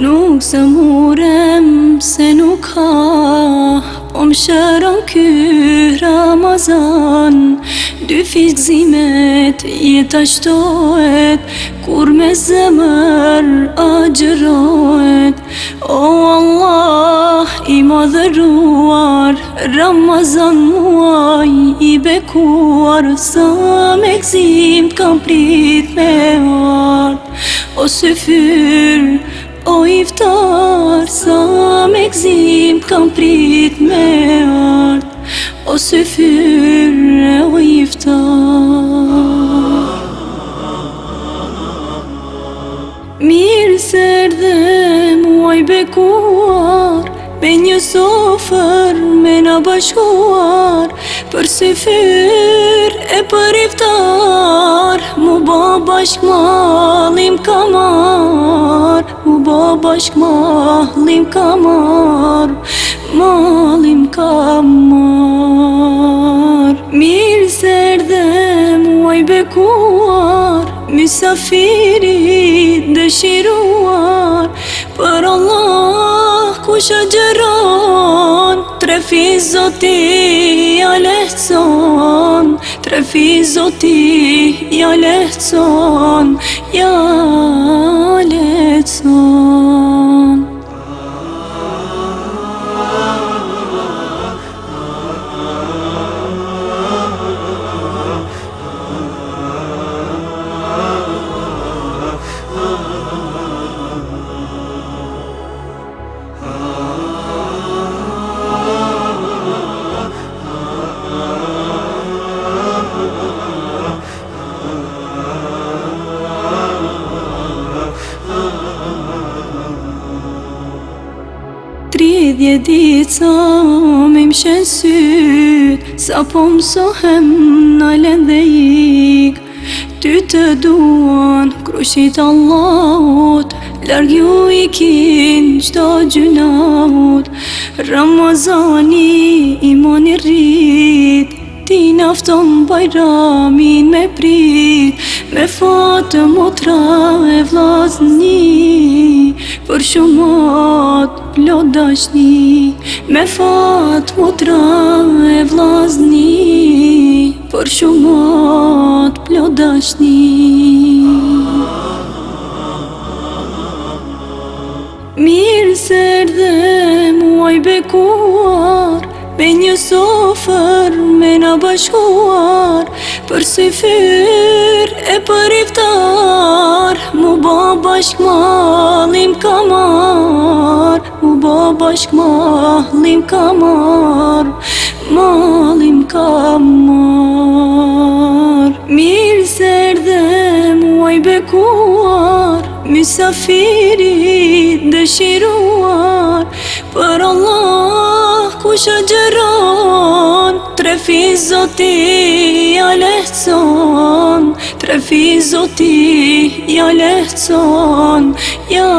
Nuk se murem se nuk ka Po më shëron ky Ramazan Dy fikzimet jetë ashtohet Kur me zemër a gjërohet O Allah i më Ramazan muaj i bekuar Sa me këzim të kam prit me ard O së fyrë O iftar, sa me gzim kam prit me art O se o iftar Mirë serdhe muaj bekuar Me një sofer me në bashkuar Për si e për iftar Mu bo bashk malim kamar Mu bo bashk malim kamar Malim kamar Mirë ser dhe muaj bekuar Misafirit dëshiruar Për Allah Kushe gjëron, trefi zoti, ja lehët Trefi zoti, ja lehët Ja lidhje dica Me më shesyt Sa po mësohem në lëndhe ik Ty të duan Krushit Allahut Largë ju i kin Qdo gjynahut Ramazani Imoni rrit Ti nafton bajramin me prit Me fatë motra e vlasni e vlasni Për shumot plot dashni Me fat tra e vlazni Për shumot plot dashni Mirë ser dhe muaj bekuar Me një sofer me në bashkuar Për si fyr e për iftar bashk malim ka mar Malim ka mar Mirë zërë dhe muaj bekuar Misafirit dëshiruar Për Allah ku shë gjëron Trefi zoti ja lehëcon Trefi zoti ja lehëcon Ja